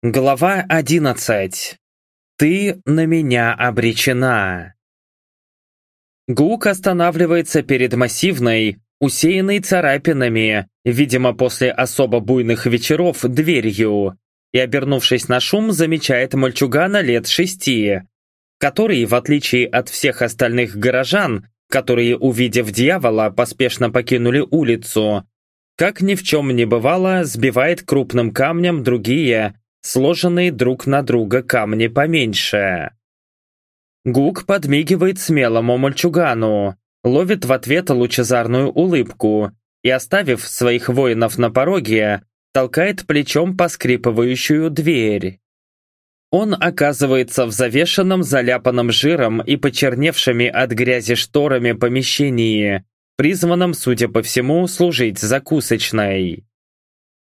Глава 11. Ты на меня обречена. Гук останавливается перед массивной, усеянной царапинами, видимо, после особо буйных вечеров, дверью, и, обернувшись на шум, замечает мальчугана лет шести, который, в отличие от всех остальных горожан, которые, увидев дьявола, поспешно покинули улицу, как ни в чем не бывало, сбивает крупным камнем другие, сложенные друг на друга камни поменьше. Гук подмигивает смелому мальчугану, ловит в ответ лучезарную улыбку и, оставив своих воинов на пороге, толкает плечом поскрипывающую дверь. Он оказывается в завешенном заляпанном жиром и почерневшими от грязи шторами помещении, призванном, судя по всему, служить закусочной.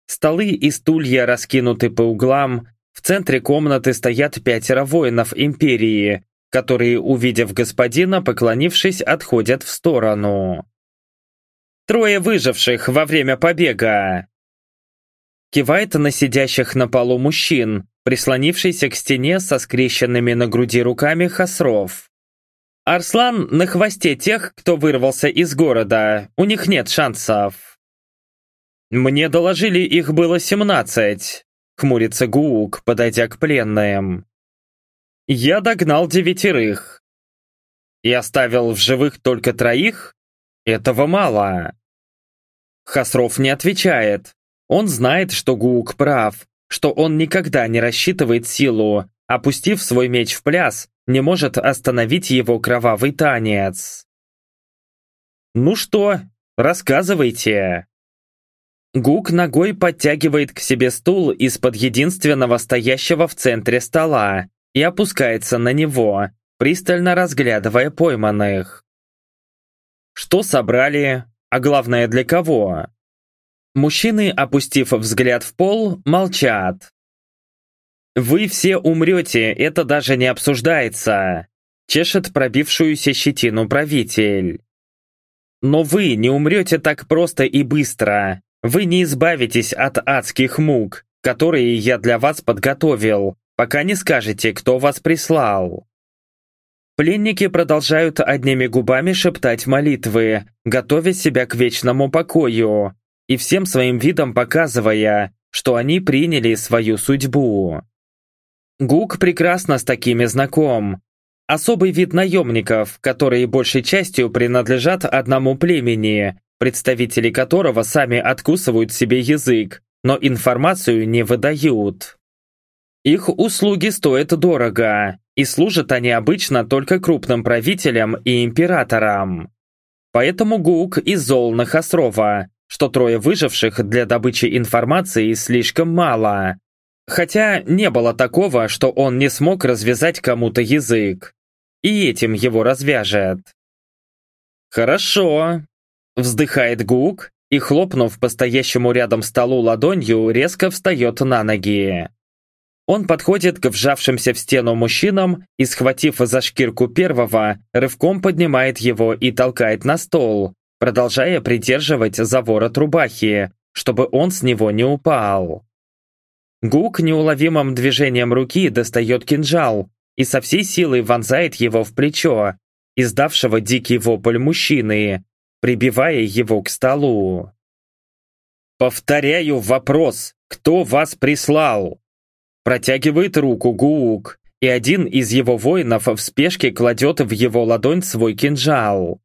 Столы и стулья раскинуты по углам, в центре комнаты стоят пятеро воинов Империи, которые, увидев господина, поклонившись, отходят в сторону. «Трое выживших во время побега!» Кивает на сидящих на полу мужчин, прислонившийся к стене со скрещенными на груди руками хасров. «Арслан на хвосте тех, кто вырвался из города, у них нет шансов». «Мне доложили, их было семнадцать», — хмурится Гуук, подойдя к пленным. «Я догнал девятерых. И оставил в живых только троих? Этого мало». Хасров не отвечает. Он знает, что Гуук прав, что он никогда не рассчитывает силу, опустив свой меч в пляс, не может остановить его кровавый танец. «Ну что, рассказывайте», Гук ногой подтягивает к себе стул из-под единственного стоящего в центре стола и опускается на него, пристально разглядывая пойманных. Что собрали, а главное для кого? Мужчины, опустив взгляд в пол, молчат. «Вы все умрете, это даже не обсуждается», чешет пробившуюся щетину правитель. «Но вы не умрете так просто и быстро. Вы не избавитесь от адских мук, которые я для вас подготовил, пока не скажете, кто вас прислал». Пленники продолжают одними губами шептать молитвы, готовя себя к вечному покою, и всем своим видом показывая, что они приняли свою судьбу. Гук прекрасно с такими знаком. Особый вид наемников, которые большей частью принадлежат одному племени, представители которого сами откусывают себе язык, но информацию не выдают. Их услуги стоят дорого, и служат они обычно только крупным правителям и императорам. Поэтому Гук и зол на Хасрова, что трое выживших для добычи информации слишком мало. Хотя не было такого, что он не смог развязать кому-то язык. И этим его развяжет. «Хорошо», Вздыхает Гук и, хлопнув по стоящему рядом столу ладонью, резко встает на ноги. Он подходит к вжавшимся в стену мужчинам и, схватив за шкирку первого, рывком поднимает его и толкает на стол, продолжая придерживать за ворот рубахи, чтобы он с него не упал. Гук неуловимым движением руки достает кинжал и со всей силой вонзает его в плечо, издавшего дикий вопль мужчины, прибивая его к столу. «Повторяю вопрос, кто вас прислал?» Протягивает руку Гуук, и один из его воинов в спешке кладет в его ладонь свой кинжал.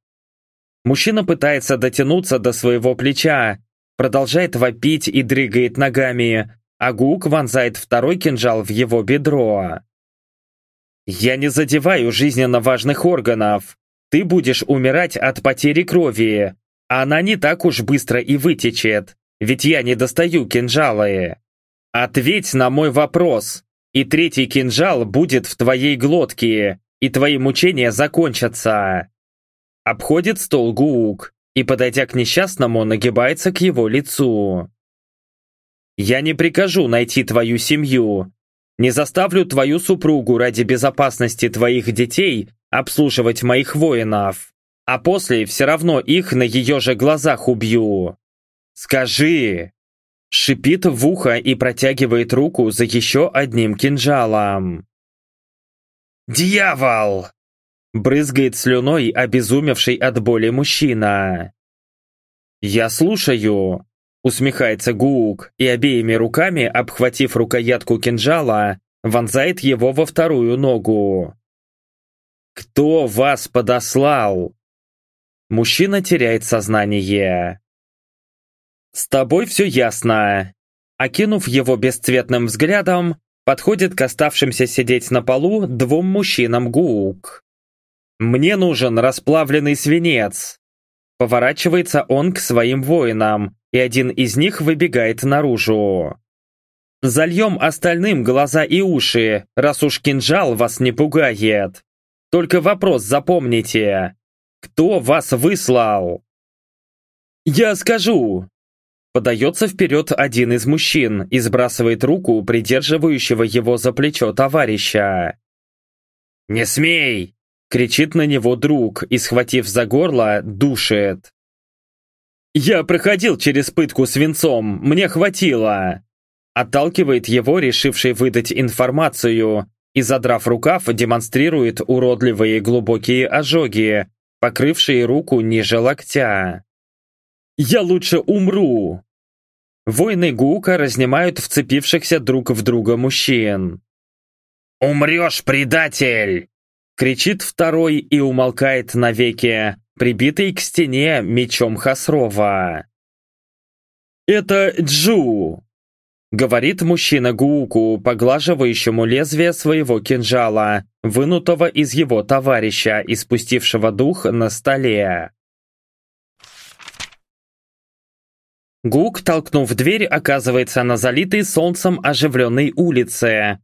Мужчина пытается дотянуться до своего плеча, продолжает вопить и дрыгает ногами, а Гук вонзает второй кинжал в его бедро. «Я не задеваю жизненно важных органов. Ты будешь умирать от потери крови. Она не так уж быстро и вытечет, ведь я не достаю кинжалы. Ответь на мой вопрос, и третий кинжал будет в твоей глотке, и твои мучения закончатся. Обходит стол Гуук и, подойдя к несчастному, нагибается к его лицу. «Я не прикажу найти твою семью, не заставлю твою супругу ради безопасности твоих детей обслуживать моих воинов, а после все равно их на ее же глазах убью. Скажи!» шипит в ухо и протягивает руку за еще одним кинжалом. «Дьявол!» Брызгает слюной обезумевший от боли мужчина. «Я слушаю!» Усмехается Гуук и обеими руками, обхватив рукоятку кинжала, вонзает его во вторую ногу. «Кто вас подослал?» Мужчина теряет сознание. «С тобой все ясно». Окинув его бесцветным взглядом, подходит к оставшимся сидеть на полу двум мужчинам Гуук. «Мне нужен расплавленный свинец!» Поворачивается он к своим воинам, и один из них выбегает наружу. «Зальем остальным глаза и уши, раз уж кинжал вас не пугает. Только вопрос запомните. Кто вас выслал?» «Я скажу!» Подается вперед один из мужчин и сбрасывает руку придерживающего его за плечо товарища. «Не смей!» — кричит на него друг и, схватив за горло, душит. «Я проходил через пытку свинцом, мне хватило!» Отталкивает его, решивший выдать информацию, и, задрав рукав, демонстрирует уродливые глубокие ожоги, покрывшие руку ниже локтя. «Я лучше умру!» Воины Гука разнимают вцепившихся друг в друга мужчин. «Умрешь, предатель!» Кричит второй и умолкает навеки, прибитый к стене мечом Хасрова. «Это Джу!» Говорит мужчина Гууку, поглаживающему лезвие своего кинжала, вынутого из его товарища и спустившего дух на столе. Гук, толкнув дверь, оказывается на залитой солнцем оживленной улице.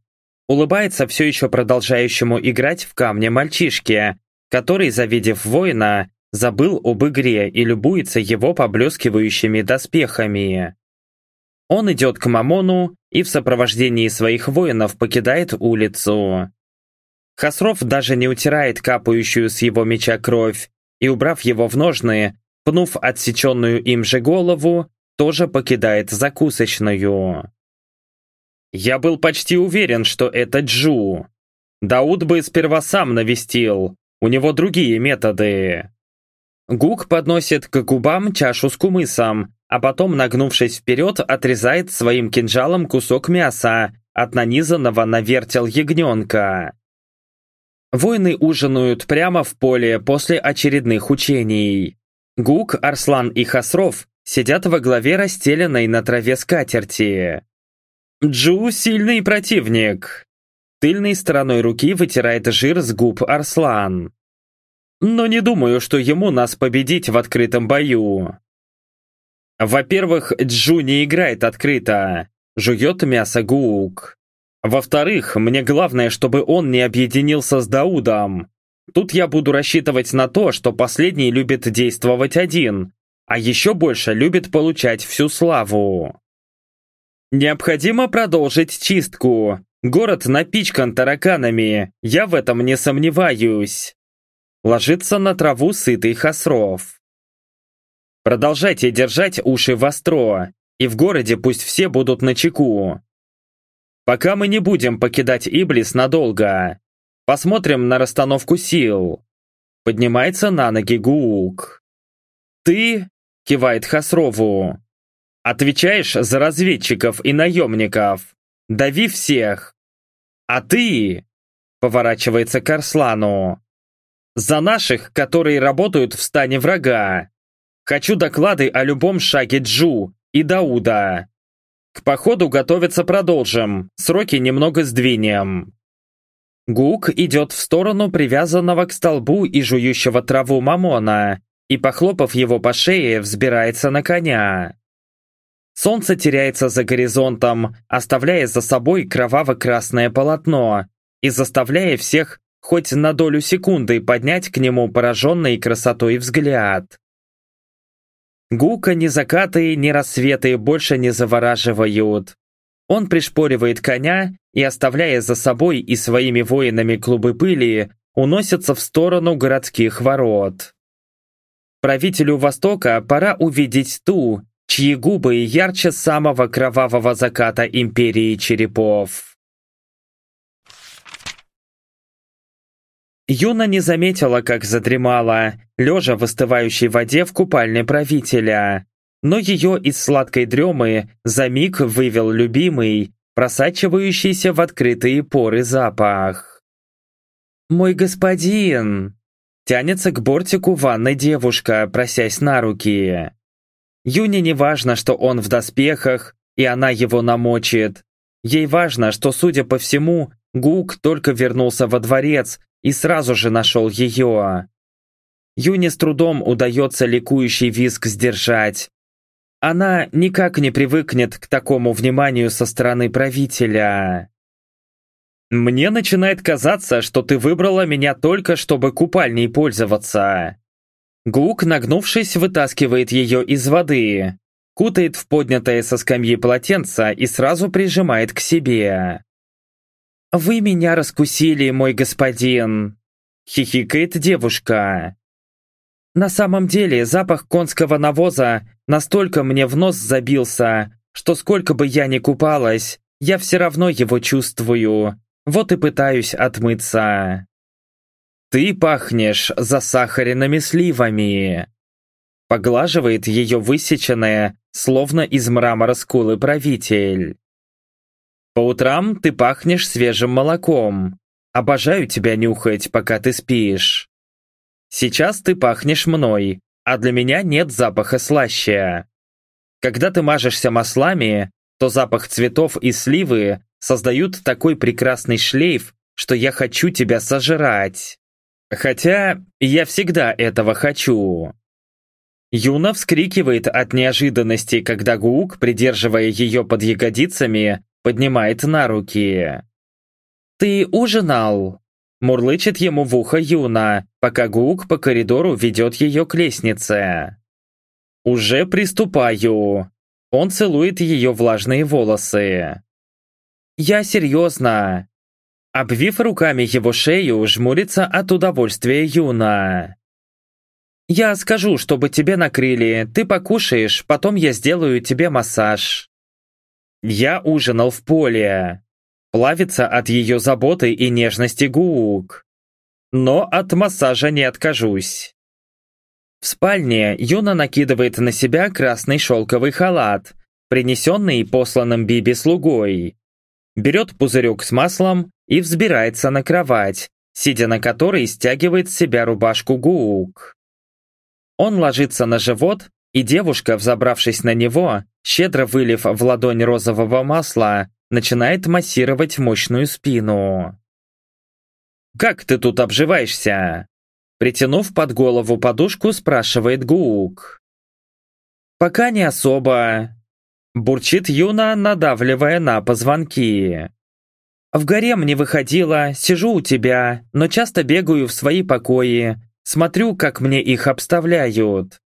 Улыбается все еще продолжающему играть в камне мальчишке, который, завидев воина, забыл об игре и любуется его поблескивающими доспехами. Он идет к Мамону и в сопровождении своих воинов покидает улицу. Хасров даже не утирает капающую с его меча кровь и, убрав его в ножны, пнув отсеченную им же голову, тоже покидает закусочную. Я был почти уверен, что это Джу. Дауд бы сперва сам навестил, у него другие методы. Гук подносит к губам чашу с кумысом, а потом, нагнувшись вперед, отрезает своим кинжалом кусок мяса от нанизанного на вертел ягненка. Воины ужинают прямо в поле после очередных учений. Гук, Арслан и Хасров сидят во главе расстеленной на траве скатерти. Джу – сильный противник. Тыльной стороной руки вытирает жир с губ Арслан но не думаю, что ему нас победить в открытом бою. Во-первых, Джу не играет открыто, жует мясо Гуук. Во-вторых, мне главное, чтобы он не объединился с Даудом. Тут я буду рассчитывать на то, что последний любит действовать один, а еще больше любит получать всю славу. Необходимо продолжить чистку. Город напичкан тараканами, я в этом не сомневаюсь. Ложится на траву сытый хасров. Продолжайте держать уши востро, и в городе пусть все будут на чеку. Пока мы не будем покидать Иблис надолго. Посмотрим на расстановку сил. Поднимается на ноги Гуук. «Ты?» – кивает Хасрову. «Отвечаешь за разведчиков и наемников. Дави всех. А ты?» – поворачивается к Арслану. За наших, которые работают в стане врага. Хочу доклады о любом шаге Джу и Дауда. К походу готовиться продолжим, сроки немного сдвинем. Гук идет в сторону привязанного к столбу и жующего траву Мамона и, похлопав его по шее, взбирается на коня. Солнце теряется за горизонтом, оставляя за собой кроваво-красное полотно и заставляя всех хоть на долю секунды поднять к нему пораженный красотой взгляд. Гука ни закаты, ни рассветы больше не завораживают. Он пришпоривает коня и, оставляя за собой и своими воинами клубы пыли, уносится в сторону городских ворот. Правителю Востока пора увидеть ту, чьи губы ярче самого кровавого заката империи черепов. Юна не заметила, как задремала, лежа в остывающей воде в купальне правителя. Но ее из сладкой дремы за миг вывел любимый, просачивающийся в открытые поры запах. «Мой господин!» Тянется к бортику ванной девушка, просясь на руки. Юне не важно, что он в доспехах, и она его намочит. Ей важно, что, судя по всему, Гук только вернулся во дворец и сразу же нашел ее. Юне с трудом удается ликующий визг сдержать. Она никак не привыкнет к такому вниманию со стороны правителя. «Мне начинает казаться, что ты выбрала меня только, чтобы купальней пользоваться». Гук, нагнувшись, вытаскивает ее из воды, кутает в поднятое со скамьи полотенце и сразу прижимает к себе. «Вы меня раскусили, мой господин!» — хихикает девушка. «На самом деле запах конского навоза настолько мне в нос забился, что сколько бы я ни купалась, я все равно его чувствую, вот и пытаюсь отмыться». «Ты пахнешь засахаренными сливами!» Поглаживает ее высеченное, словно из мрамора скулы правитель. По утрам ты пахнешь свежим молоком. Обожаю тебя нюхать, пока ты спишь. Сейчас ты пахнешь мной, а для меня нет запаха слаще. Когда ты мажешься маслами, то запах цветов и сливы создают такой прекрасный шлейф, что я хочу тебя сожрать. Хотя я всегда этого хочу. Юна вскрикивает от неожиданности, когда Гук, придерживая ее под ягодицами, поднимает на руки. «Ты ужинал?» Мурлычет ему в ухо Юна, пока Гук по коридору ведет ее к лестнице. «Уже приступаю!» Он целует ее влажные волосы. «Я серьезно!» Обвив руками его шею, жмурится от удовольствия Юна. «Я скажу, чтобы тебе накрыли, ты покушаешь, потом я сделаю тебе массаж». Я ужинал в поле. Плавится от ее заботы и нежности Гуук. Но от массажа не откажусь. В спальне Юна накидывает на себя красный шелковый халат, принесенный посланным Биби слугой. Берет пузырек с маслом и взбирается на кровать, сидя на которой стягивает с себя рубашку Гуук. Он ложится на живот и девушка, взобравшись на него, щедро вылив в ладонь розового масла, начинает массировать мощную спину. «Как ты тут обживаешься?» Притянув под голову подушку, спрашивает Гук. «Пока не особо», – бурчит Юна, надавливая на позвонки. «В гарем не выходила, сижу у тебя, но часто бегаю в свои покои, смотрю, как мне их обставляют.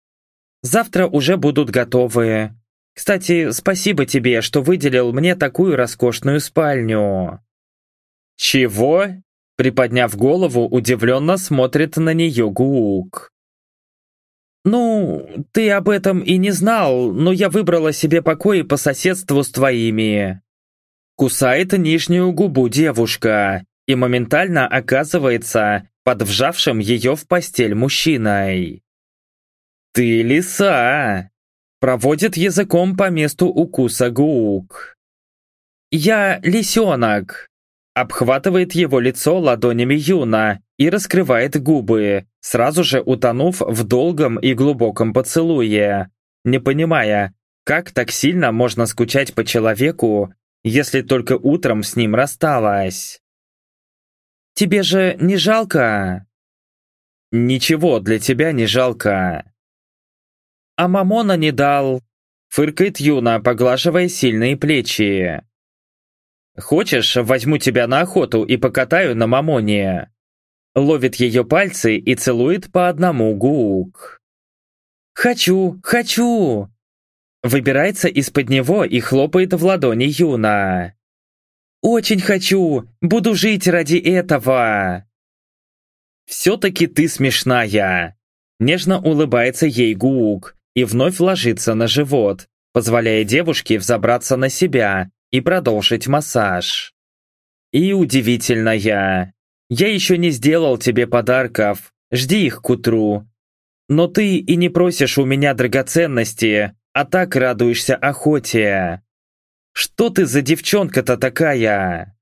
Завтра уже будут готовы. Кстати, спасибо тебе, что выделил мне такую роскошную спальню». «Чего?» Приподняв голову, удивленно смотрит на нее Гук. «Ну, ты об этом и не знал, но я выбрала себе покои по соседству с твоими». Кусает нижнюю губу девушка и моментально оказывается под вжавшим ее в постель мужчиной. «Ты лиса!» Проводит языком по месту укуса Гуук. «Я лисенок!» Обхватывает его лицо ладонями Юна и раскрывает губы, сразу же утонув в долгом и глубоком поцелуе, не понимая, как так сильно можно скучать по человеку, если только утром с ним рассталась. «Тебе же не жалко?» «Ничего для тебя не жалко», а Мамона не дал!» Фыркает Юна, поглаживая сильные плечи. «Хочешь, возьму тебя на охоту и покатаю на Мамоне?» Ловит ее пальцы и целует по одному гук. «Хочу, хочу!» Выбирается из-под него и хлопает в ладони Юна. «Очень хочу! Буду жить ради этого!» «Все-таки ты смешная!» Нежно улыбается ей Гуук, и вновь ложится на живот, позволяя девушке взобраться на себя и продолжить массаж. И удивительная. Я еще не сделал тебе подарков, жди их к утру. Но ты и не просишь у меня драгоценности, а так радуешься охоте. Что ты за девчонка-то такая?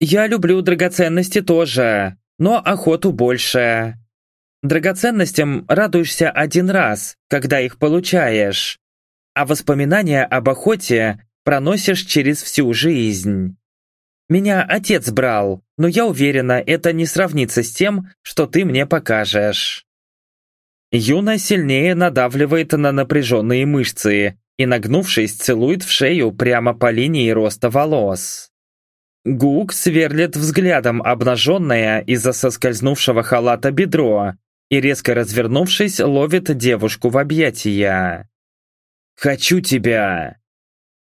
Я люблю драгоценности тоже, но охоту больше. Драгоценностям радуешься один раз, когда их получаешь, а воспоминания об охоте проносишь через всю жизнь. Меня отец брал, но я уверена, это не сравнится с тем, что ты мне покажешь. Юна сильнее надавливает на напряженные мышцы и, нагнувшись, целует в шею прямо по линии роста волос. Гук сверлит взглядом обнаженное из-за соскользнувшего халата бедро и, резко развернувшись, ловит девушку в объятия. «Хочу тебя!»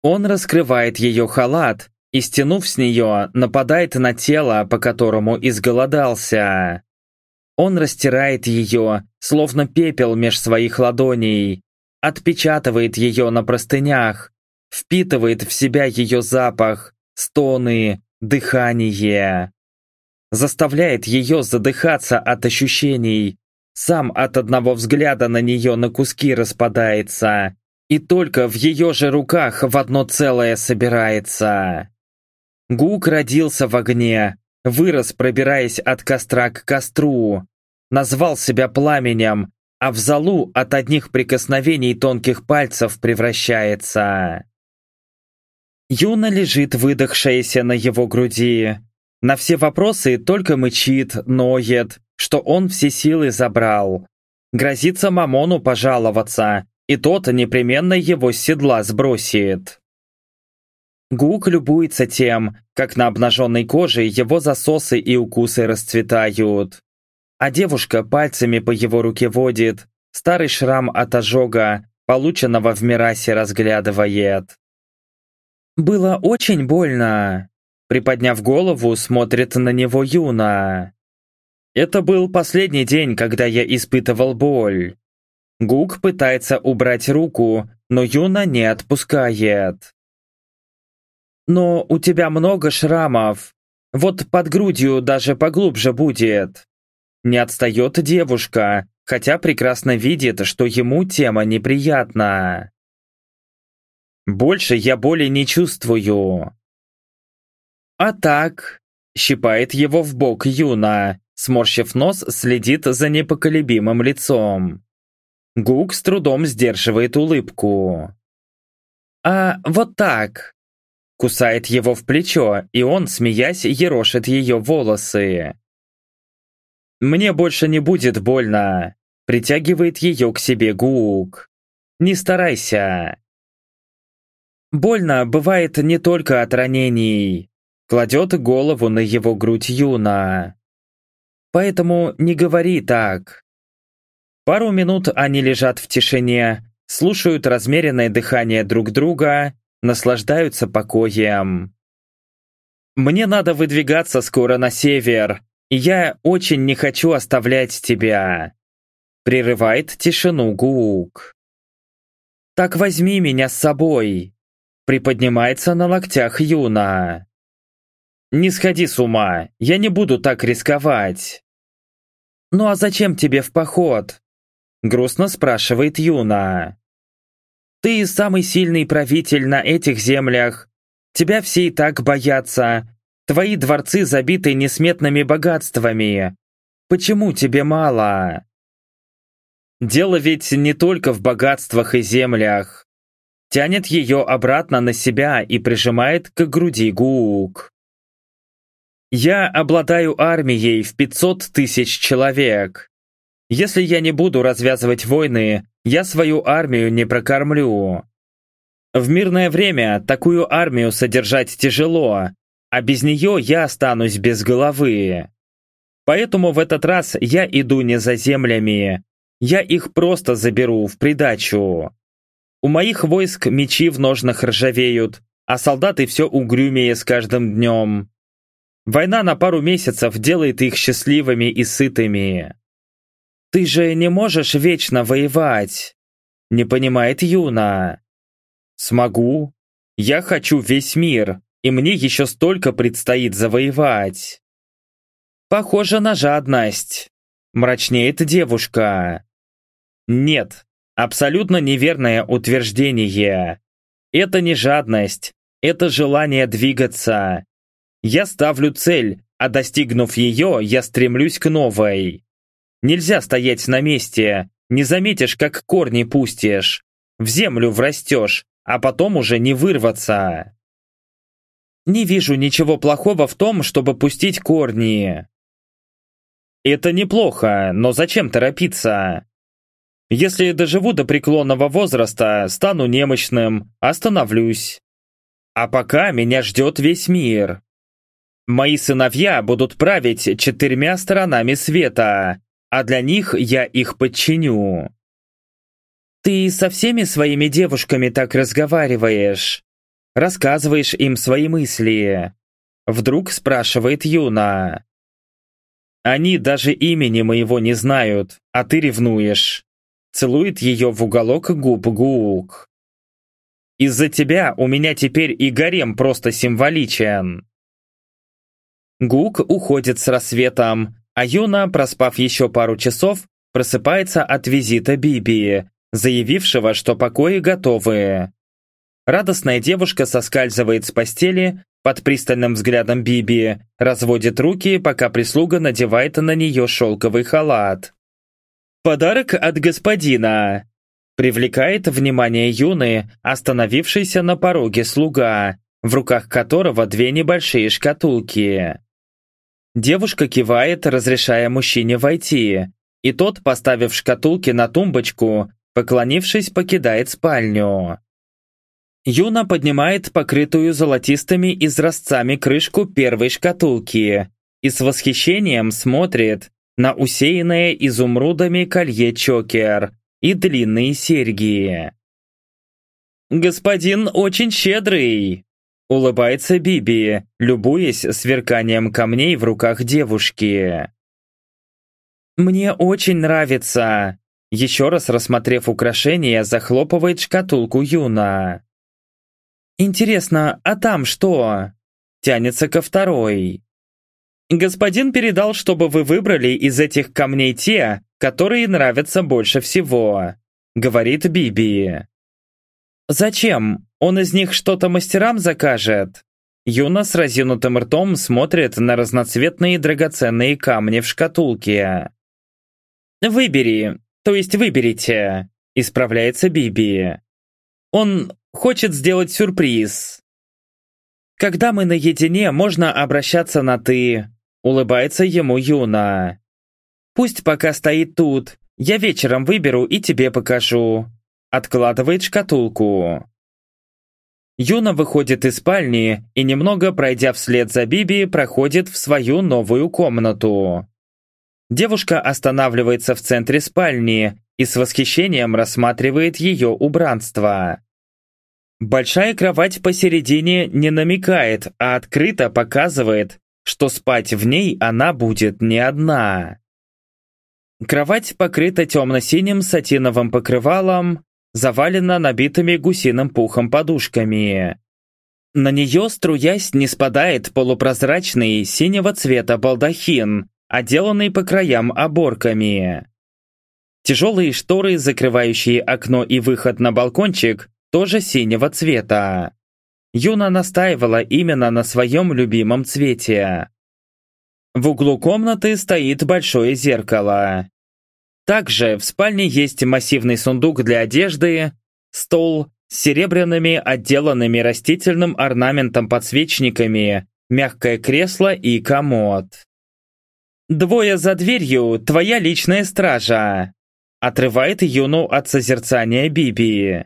Он раскрывает ее халат и, стянув с нее, нападает на тело, по которому изголодался. Он растирает ее, словно пепел меж своих ладоней, отпечатывает ее на простынях, впитывает в себя ее запах, стоны, дыхание. Заставляет ее задыхаться от ощущений, сам от одного взгляда на нее на куски распадается, и только в ее же руках в одно целое собирается. Гук родился в огне, вырос, пробираясь от костра к костру, назвал себя пламенем, а в залу от одних прикосновений тонких пальцев превращается. Юна лежит выдохшаяся на его груди. На все вопросы только мычит, ноет, что он все силы забрал. Грозится Мамону пожаловаться, и тот непременно его с седла сбросит. Гук любуется тем, как на обнаженной коже его засосы и укусы расцветают. А девушка пальцами по его руке водит, старый шрам от ожога, полученного в Мирасе разглядывает. «Было очень больно», приподняв голову, смотрит на него Юна. «Это был последний день, когда я испытывал боль. Гук пытается убрать руку, но Юна не отпускает. «Но у тебя много шрамов. Вот под грудью даже поглубже будет». Не отстает девушка, хотя прекрасно видит, что ему тема неприятна. «Больше я боли не чувствую». «А так?» – щипает его в бок Юна, сморщив нос, следит за непоколебимым лицом. Гук с трудом сдерживает улыбку. «А вот так!» Кусает его в плечо, и он, смеясь, ерошит ее волосы. «Мне больше не будет больно!» Притягивает ее к себе Гук. «Не старайся!» Больно бывает не только от ранений. Кладет голову на его грудь Юна. Поэтому не говори так. Пару минут они лежат в тишине, слушают размеренное дыхание друг друга, наслаждаются покоем. «Мне надо выдвигаться скоро на север, и я очень не хочу оставлять тебя», прерывает тишину Гук. «Так возьми меня с собой», приподнимается на локтях Юна. «Не сходи с ума, я не буду так рисковать». «Ну а зачем тебе в поход? Грустно спрашивает Юна. «Ты самый сильный правитель на этих землях. Тебя все и так боятся. Твои дворцы забиты несметными богатствами. Почему тебе мало?» Дело ведь не только в богатствах и землях. Тянет ее обратно на себя и прижимает к груди Гук. Я обладаю армией в 500 тысяч человек. Если я не буду развязывать войны, я свою армию не прокормлю. В мирное время такую армию содержать тяжело, а без нее я останусь без головы. Поэтому в этот раз я иду не за землями, я их просто заберу в придачу. У моих войск мечи в ножнах ржавеют, а солдаты все угрюмее с каждым днем. Война на пару месяцев делает их счастливыми и сытыми. «Ты же не можешь вечно воевать!» Не понимает Юна. Смогу. Я хочу весь мир, и мне еще столько предстоит завоевать. Похоже на жадность. Мрачнеет девушка. Нет, абсолютно неверное утверждение. Это не жадность, это желание двигаться. Я ставлю цель, а достигнув ее, я стремлюсь к новой. Нельзя стоять на месте, не заметишь, как корни пустишь. В землю врастешь, а потом уже не вырваться. Не вижу ничего плохого в том, чтобы пустить корни. Это неплохо, но зачем торопиться? Если доживу до преклонного возраста, стану немощным, остановлюсь. А пока меня ждет весь мир. Мои сыновья будут править четырьмя сторонами света, а для них я их подчиню. Ты со всеми своими девушками так разговариваешь? Рассказываешь им свои мысли? Вдруг спрашивает Юна. Они даже имени моего не знают, а ты ревнуешь. Целует ее в уголок губ Гук. Из-за тебя у меня теперь и гарем просто символичен. Гук уходит с рассветом, а Юна, проспав еще пару часов, просыпается от визита Биби, заявившего, что покои готовы. Радостная девушка соскальзывает с постели, под пристальным взглядом Биби, разводит руки, пока прислуга надевает на нее шелковый халат. «Подарок от господина!» Привлекает внимание Юны, остановившийся на пороге слуга, в руках которого две небольшие шкатулки. Девушка кивает, разрешая мужчине войти, и тот, поставив шкатулки на тумбочку, поклонившись, покидает спальню. Юна поднимает покрытую золотистыми изразцами крышку первой шкатулки и с восхищением смотрит на усеянное изумрудами колье-чокер и длинные серьги. «Господин очень щедрый!» Улыбается Биби, любуясь сверканием камней в руках девушки. «Мне очень нравится!» Еще раз рассмотрев украшение, захлопывает шкатулку Юна. «Интересно, а там что?» Тянется ко второй. «Господин передал, чтобы вы выбрали из этих камней те, которые нравятся больше всего», говорит Биби. «Зачем? Он из них что-то мастерам закажет?» Юна с разинутым ртом смотрит на разноцветные драгоценные камни в шкатулке. «Выбери, то есть выберите», – исправляется Биби. «Он хочет сделать сюрприз». «Когда мы наедине, можно обращаться на «ты», – улыбается ему Юна. «Пусть пока стоит тут, я вечером выберу и тебе покажу». Откладывает шкатулку. Юна выходит из спальни и, немного пройдя вслед за Биби, проходит в свою новую комнату. Девушка останавливается в центре спальни и с восхищением рассматривает ее убранство. Большая кровать посередине не намекает, а открыто показывает, что спать в ней она будет не одна. Кровать покрыта темно-синим сатиновым покрывалом, завалена набитыми гусиным пухом подушками. На нее, струясь, не спадает полупрозрачный синего цвета балдахин, отделанный по краям оборками. Тяжелые шторы, закрывающие окно и выход на балкончик, тоже синего цвета. Юна настаивала именно на своем любимом цвете. В углу комнаты стоит большое зеркало. Также в спальне есть массивный сундук для одежды, стол с серебряными отделанными растительным орнаментом подсвечниками, мягкое кресло и комод. «Двое за дверью, твоя личная стража!» Отрывает Юну от созерцания Биби.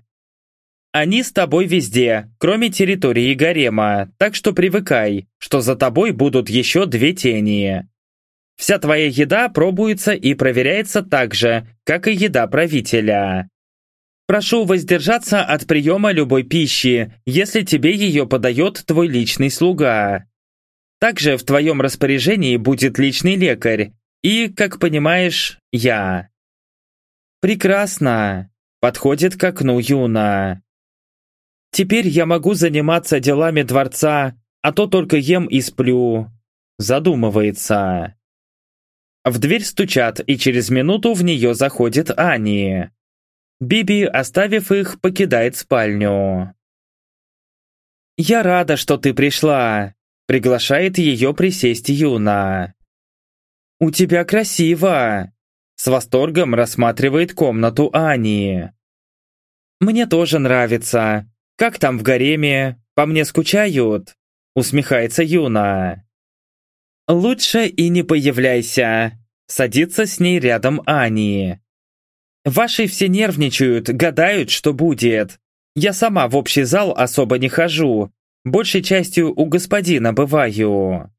Они с тобой везде, кроме территории гарема, так что привыкай, что за тобой будут еще две тени. Вся твоя еда пробуется и проверяется так же, как и еда правителя. Прошу воздержаться от приема любой пищи, если тебе ее подает твой личный слуга. Также в твоем распоряжении будет личный лекарь и, как понимаешь, я. Прекрасно. Подходит к окну Юна. Теперь я могу заниматься делами дворца, а то только ем и сплю. Задумывается. В дверь стучат, и через минуту в нее заходит Ани. Биби, оставив их, покидает спальню. «Я рада, что ты пришла», — приглашает ее присесть Юна. «У тебя красиво!» С восторгом рассматривает комнату Ани. «Мне тоже нравится. Как там в гареме? По мне скучают?» Усмехается Юна. «Лучше и не появляйся!» Садится с ней рядом Ани. «Ваши все нервничают, гадают, что будет. Я сама в общий зал особо не хожу. Большей частью у господина бываю».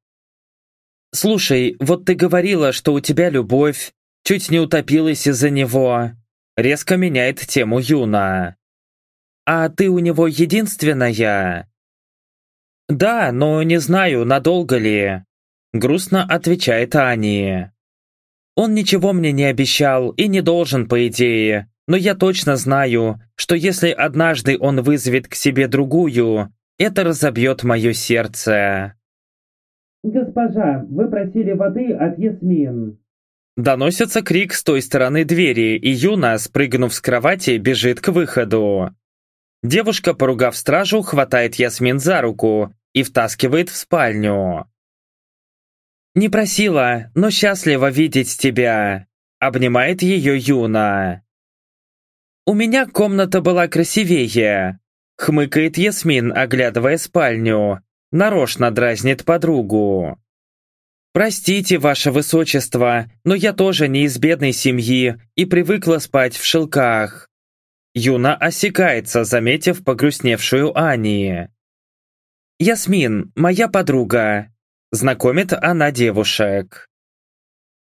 «Слушай, вот ты говорила, что у тебя любовь, чуть не утопилась из-за него». Резко меняет тему Юна. «А ты у него единственная?» «Да, но не знаю, надолго ли», — грустно отвечает Ани. «Он ничего мне не обещал и не должен, по идее, но я точно знаю, что если однажды он вызовет к себе другую, это разобьет мое сердце». «Госпожа, вы просили воды от Ясмин». Доносится крик с той стороны двери, и Юна, спрыгнув с кровати, бежит к выходу. Девушка, поругав стражу, хватает Ясмин за руку и втаскивает в спальню. «Не просила, но счастлива видеть тебя», — обнимает ее Юна. «У меня комната была красивее», — хмыкает Ясмин, оглядывая спальню, нарочно дразнит подругу. «Простите, ваше высочество, но я тоже не из бедной семьи и привыкла спать в шелках». Юна осекается, заметив погрустневшую Ани. «Ясмин, моя подруга», — знакомит она девушек.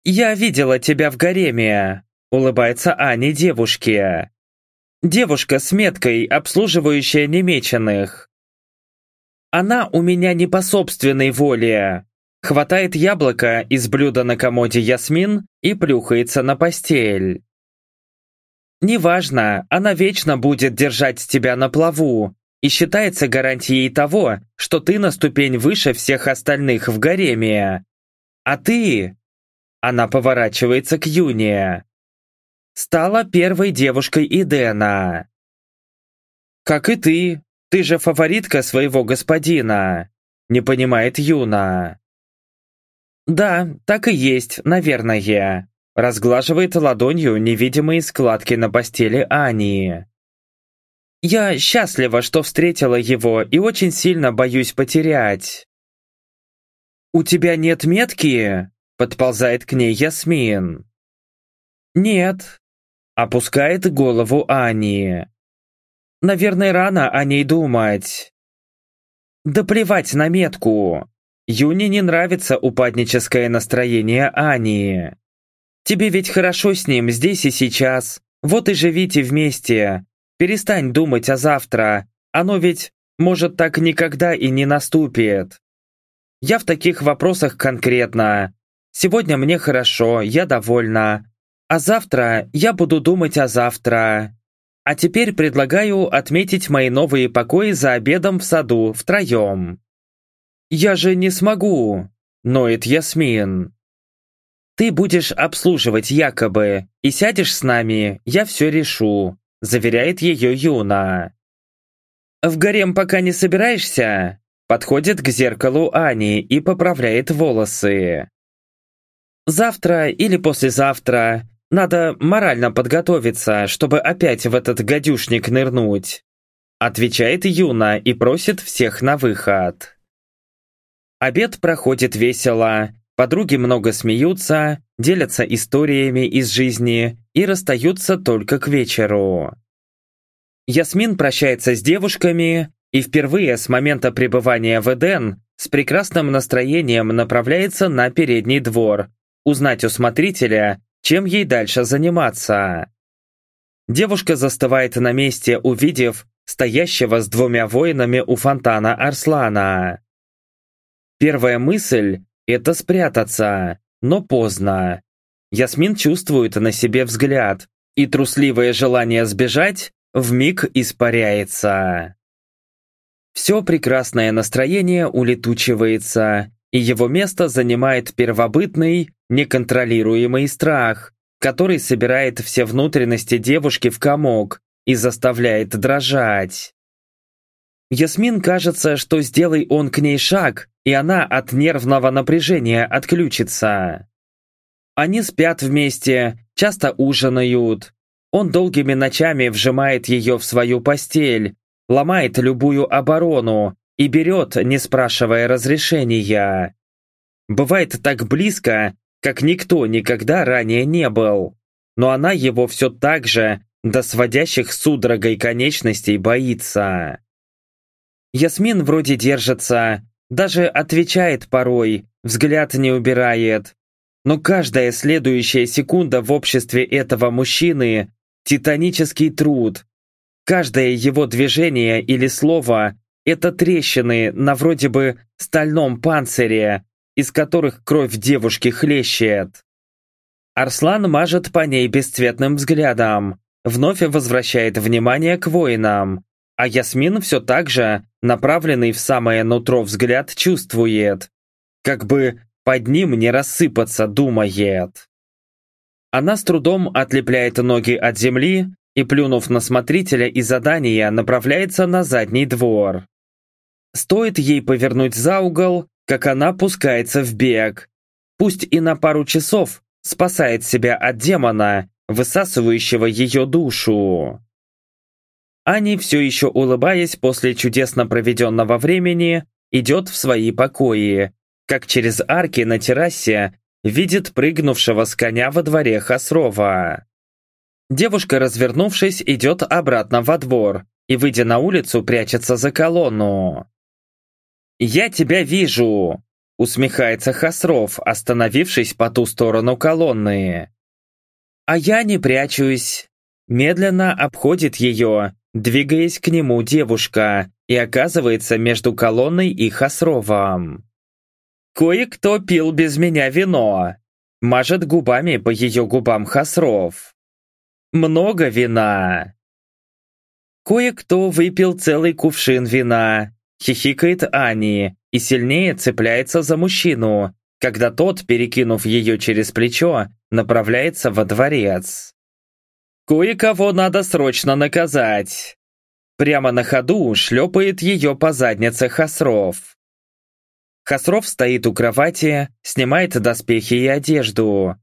«Я видела тебя в гареме», — улыбается Ани девушке. «Девушка с меткой, обслуживающая немеченных. Она у меня не по собственной воле. Хватает яблоко из блюда на комоде Ясмин и плюхается на постель. Неважно, она вечно будет держать тебя на плаву и считается гарантией того, что ты на ступень выше всех остальных в гареме. А ты... Она поворачивается к Юне. Стала первой девушкой Идена. Как и ты, ты же фаворитка своего господина!» Не понимает Юна. «Да, так и есть, наверное», разглаживает ладонью невидимые складки на постели Ани. «Я счастлива, что встретила его и очень сильно боюсь потерять». «У тебя нет метки?» подползает к ней Ясмин. «Нет», опускает голову Ани. Наверное, рано о ней думать. Да плевать на метку. Юне не нравится упадническое настроение Ани. Тебе ведь хорошо с ним здесь и сейчас. Вот и живите вместе. Перестань думать о завтра. Оно ведь, может, так никогда и не наступит. Я в таких вопросах конкретно. Сегодня мне хорошо, я довольна. А завтра я буду думать о завтра. А теперь предлагаю отметить мои новые покои за обедом в саду втроем. Я же не смогу, ноет Ясмин. Ты будешь обслуживать якобы, и сядешь с нами, я все решу, заверяет ее Юна. В гарем пока не собираешься? Подходит к зеркалу Ани и поправляет волосы. Завтра или послезавтра надо морально подготовиться, чтобы опять в этот гадюшник нырнуть. Отвечает Юна и просит всех на выход. Обед проходит весело, подруги много смеются, делятся историями из жизни и расстаются только к вечеру. Ясмин прощается с девушками и впервые с момента пребывания в Эден с прекрасным настроением направляется на передний двор, узнать у смотрителя, чем ей дальше заниматься. Девушка застывает на месте, увидев стоящего с двумя воинами у фонтана Арслана. Первая мысль – это спрятаться, но поздно. Ясмин чувствует на себе взгляд, и трусливое желание сбежать вмиг испаряется. все прекрасное настроение улетучивается, и его место занимает первобытный, неконтролируемый страх, который собирает все внутренности девушки в комок и заставляет дрожать. Ясмин кажется, что сделай он к ней шаг, и она от нервного напряжения отключится. Они спят вместе, часто ужинают. Он долгими ночами вжимает ее в свою постель, ломает любую оборону и берет, не спрашивая разрешения. Бывает так близко, как никто никогда ранее не был. Но она его все так же, до сводящих судорогой конечностей, боится. Ясмин вроде держится, даже отвечает порой, взгляд не убирает. Но каждая следующая секунда в обществе этого мужчины – титанический труд. Каждое его движение или слово – это трещины на вроде бы стальном панцире, из которых кровь девушки хлещет. Арслан мажет по ней бесцветным взглядом, вновь возвращает внимание к воинам, а Ясмин все так же, направленный в самое нутро взгляд, чувствует. Как бы под ним не рассыпаться, думает. Она с трудом отлепляет ноги от земли и, плюнув на смотрителя и задания, направляется на задний двор. Стоит ей повернуть за угол, как она пускается в бег. Пусть и на пару часов спасает себя от демона, высасывающего ее душу. Ани, все еще улыбаясь после чудесно проведенного времени, идет в свои покои, как через арки на террасе видит прыгнувшего с коня во дворе Хасрова. Девушка, развернувшись, идет обратно во двор и, выйдя на улицу, прячется за колонну. «Я тебя вижу!» — усмехается Хасров, остановившись по ту сторону колонны. «А я не прячусь!» Медленно обходит ее Двигаясь к нему девушка и оказывается между колонной и Хасровом. «Кое-кто пил без меня вино», мажет губами по ее губам Хасров. «Много вина». Кое-кто выпил целый кувшин вина, хихикает Ани и сильнее цепляется за мужчину, когда тот, перекинув ее через плечо, направляется во дворец. Кое-кого надо срочно наказать. Прямо на ходу шлепает ее по заднице Хасров. Хасров стоит у кровати, снимает доспехи и одежду.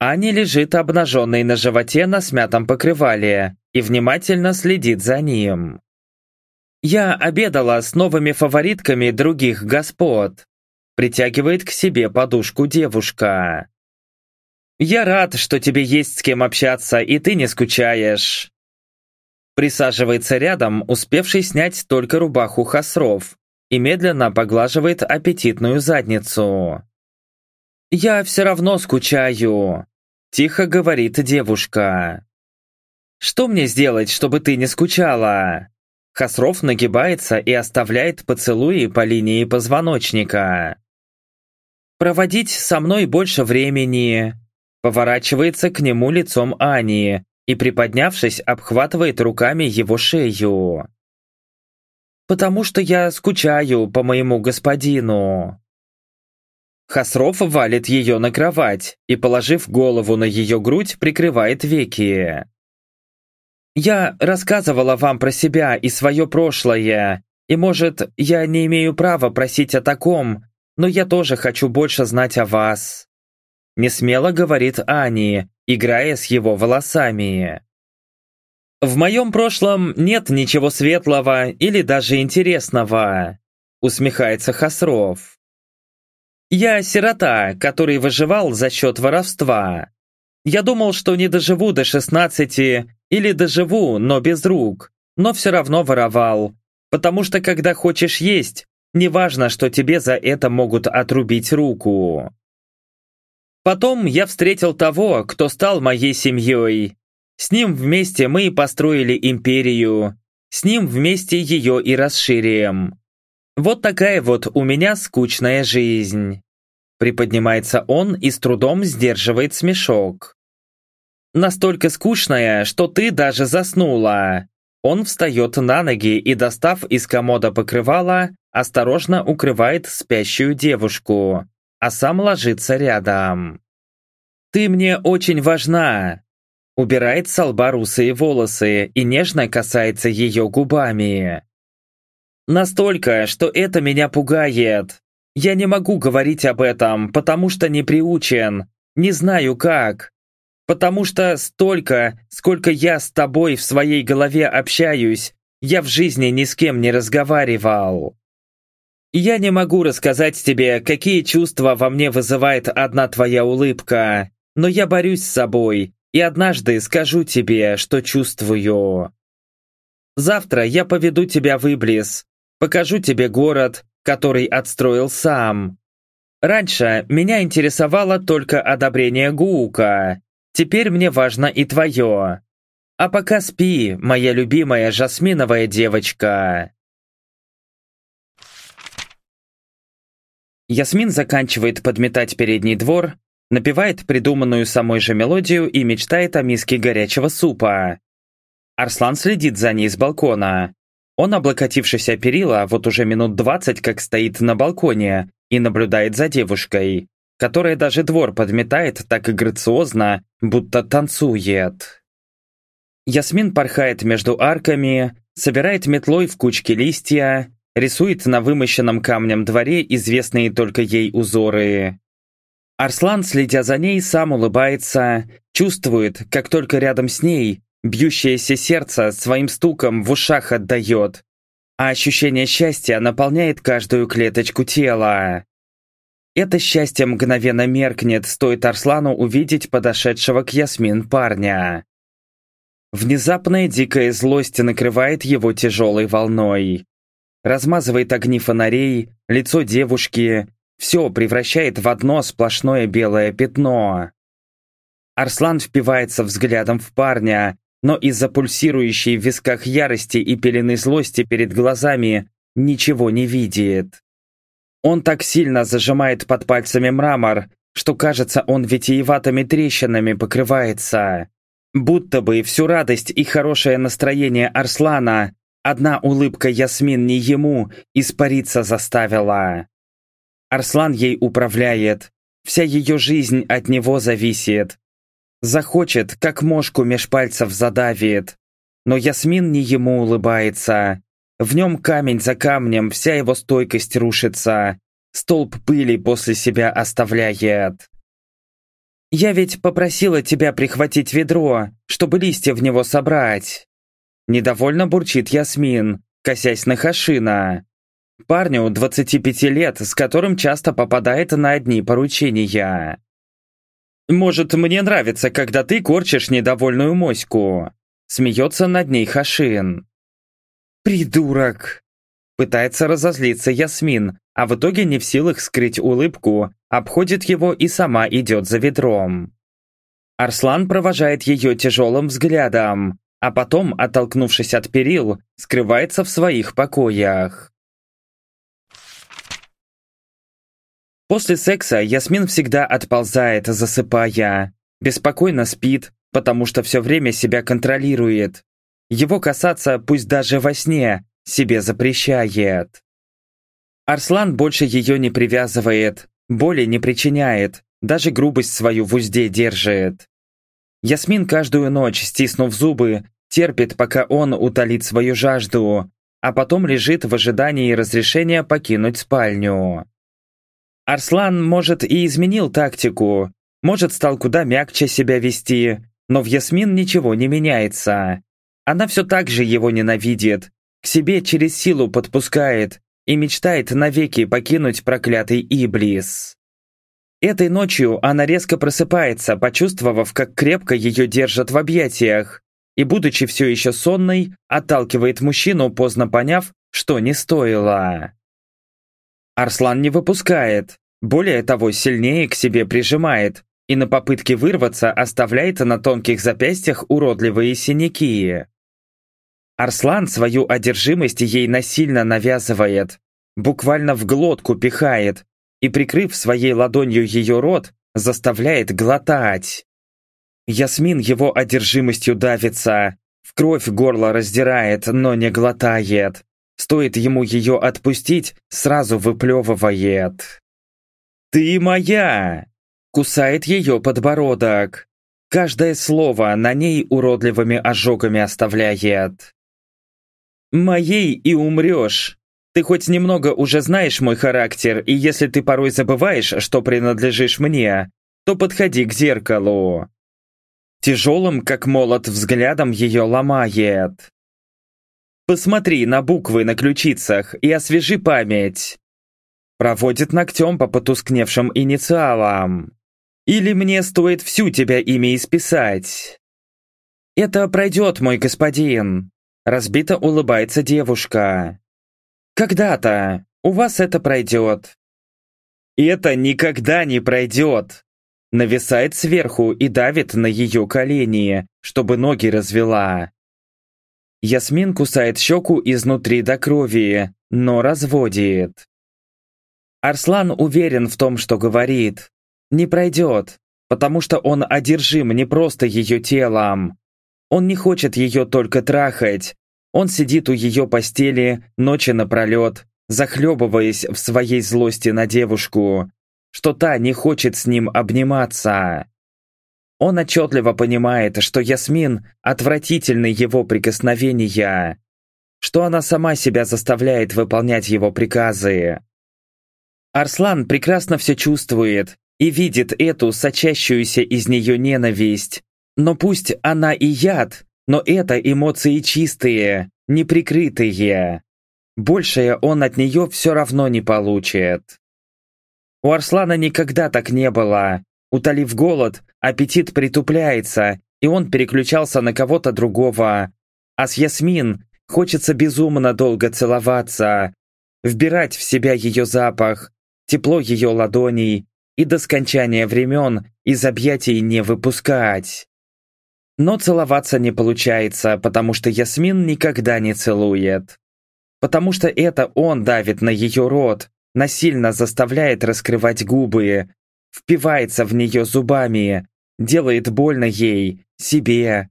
Ани лежит обнаженной на животе на смятом покрывале и внимательно следит за ним. «Я обедала с новыми фаворитками других господ», притягивает к себе подушку девушка. «Я рад, что тебе есть с кем общаться, и ты не скучаешь». Присаживается рядом, успевший снять только рубаху Хасров, и медленно поглаживает аппетитную задницу. «Я все равно скучаю», – тихо говорит девушка. «Что мне сделать, чтобы ты не скучала?» Хасров нагибается и оставляет поцелуи по линии позвоночника. «Проводить со мной больше времени, Поворачивается к нему лицом Ани и, приподнявшись, обхватывает руками его шею. «Потому что я скучаю по моему господину». Хасров валит ее на кровать и, положив голову на ее грудь, прикрывает веки. «Я рассказывала вам про себя и свое прошлое, и, может, я не имею права просить о таком, но я тоже хочу больше знать о вас несмело говорит Ани, играя с его волосами. «В моем прошлом нет ничего светлого или даже интересного», усмехается Хасров. «Я сирота, который выживал за счет воровства. Я думал, что не доживу до 16 или доживу, но без рук, но все равно воровал, потому что когда хочешь есть, неважно, что тебе за это могут отрубить руку. Потом я встретил того, кто стал моей семьей. С ним вместе мы и построили империю. С ним вместе ее и расширим. Вот такая вот у меня скучная жизнь. Приподнимается он и с трудом сдерживает смешок. Настолько скучная, что ты даже заснула. Он встает на ноги и, достав из комода покрывало, осторожно укрывает спящую девушку, а сам ложится рядом. «Ты мне очень важна!» Убирает с лба русые волосы и нежно касается ее губами. Настолько, что это меня пугает. Я не могу говорить об этом, потому что не приучен, не знаю как. Потому что столько, сколько я с тобой в своей голове общаюсь, я в жизни ни с кем не разговаривал. Я не могу рассказать тебе, какие чувства во мне вызывает одна твоя улыбка, но я борюсь с собой и однажды скажу тебе, что чувствую. Завтра я поведу тебя в Иблис, покажу тебе город, который отстроил сам. Раньше меня интересовало только одобрение Гуука, теперь мне важно и твое. А пока спи, моя любимая жасминовая девочка. Ясмин заканчивает подметать передний двор, напевает придуманную самой же мелодию и мечтает о миске горячего супа. Арслан следит за ней с балкона. Он, облокотившись о перила, вот уже минут двадцать как стоит на балконе и наблюдает за девушкой, которая даже двор подметает так и грациозно, будто танцует. Ясмин порхает между арками, собирает метлой в кучке листья, рисует на вымощенном камнем дворе известные только ей узоры. Арслан, следя за ней, сам улыбается, чувствует, как только рядом с ней, бьющееся сердце своим стуком в ушах отдает, а ощущение счастья наполняет каждую клеточку тела. Это счастье мгновенно меркнет, стоит Арслану увидеть подошедшего к Ясмин парня. Внезапная дикая злость накрывает его тяжелой волной размазывает огни фонарей, лицо девушки, все превращает в одно сплошное белое пятно. Арслан впивается взглядом в парня, но из-за пульсирующей в висках ярости и пелены злости перед глазами ничего не видит. Он так сильно зажимает под пальцами мрамор, что кажется, он витиеватыми трещинами покрывается. Будто бы всю радость и хорошее настроение Арслана Одна улыбка Ясмин не ему испариться заставила. Арслан ей управляет, вся ее жизнь от него зависит. Захочет, как мошку меж пальцев задавит. Но Ясмин не ему улыбается. В нем камень за камнем, вся его стойкость рушится. Столб пыли после себя оставляет. «Я ведь попросила тебя прихватить ведро, чтобы листья в него собрать». Недовольно бурчит Ясмин, косясь на Хашина. Парню 25 лет, с которым часто попадает на одни поручения. «Может, мне нравится, когда ты корчишь недовольную моську?» Смеется над ней Хашин. «Придурок!» Пытается разозлиться Ясмин, а в итоге не в силах скрыть улыбку, обходит его и сама идет за ведром. Арслан провожает ее тяжелым взглядом, а потом, оттолкнувшись от перил, скрывается в своих покоях. После секса Ясмин всегда отползает, засыпая. Беспокойно спит, потому что все время себя контролирует. Его касаться, пусть даже во сне, себе запрещает. Арслан больше ее не привязывает, боли не причиняет, даже грубость свою в узде держит. Ясмин каждую ночь, стиснув зубы, терпит, пока он утолит свою жажду, а потом лежит в ожидании разрешения покинуть спальню. Арслан, может, и изменил тактику, может, стал куда мягче себя вести, но в Ясмин ничего не меняется. Она все так же его ненавидит, к себе через силу подпускает и мечтает навеки покинуть проклятый Иблис. Этой ночью она резко просыпается, почувствовав, как крепко ее держат в объятиях, и, будучи все еще сонной, отталкивает мужчину, поздно поняв, что не стоило. Арслан не выпускает, более того, сильнее к себе прижимает, и на попытке вырваться оставляет на тонких запястьях уродливые синяки. Арслан свою одержимость ей насильно навязывает, буквально в глотку пихает, и, прикрыв своей ладонью ее рот, заставляет глотать. Ясмин его одержимостью давится, В кровь горло раздирает, но не глотает. Стоит ему ее отпустить, сразу выплевывает. «Ты моя!» Кусает ее подбородок. Каждое слово на ней уродливыми ожогами оставляет. «Моей и умрешь. Ты хоть немного уже знаешь мой характер, и если ты порой забываешь, что принадлежишь мне, то подходи к зеркалу». Тяжелым, как молот, взглядом ее ломает. Посмотри на буквы на ключицах и освежи память. Проводит ногтем по потускневшим инициалам. Или мне стоит всю тебя ими исписать? Это пройдет, мой господин. Разбито улыбается девушка. Когда-то у вас это пройдет. Это никогда не пройдет. Нависает сверху и давит на ее колени, чтобы ноги развела. Ясмин кусает щеку изнутри до крови, но разводит. Арслан уверен в том, что говорит. Не пройдет, потому что он одержим не просто ее телом. Он не хочет ее только трахать. Он сидит у ее постели ночи напролет, захлебываясь в своей злости на девушку, что та не хочет с ним обниматься. Он отчетливо понимает, что Ясмин отвратительны его прикосновения, что она сама себя заставляет выполнять его приказы. Арслан прекрасно все чувствует и видит эту сочащуюся из нее ненависть. Но пусть она и яд, но это эмоции чистые, неприкрытые. Большее он от нее все равно не получит. У Арслана никогда так не было, Утолив голод, аппетит притупляется, и он переключался на кого-то другого. А с Ясмин хочется безумно долго целоваться, вбирать в себя ее запах, тепло ее ладоней и до скончания времен из объятий не выпускать. Но целоваться не получается, потому что Ясмин никогда не целует. Потому что это он давит на ее рот, насильно заставляет раскрывать губы, впивается в нее зубами, делает больно ей, себе.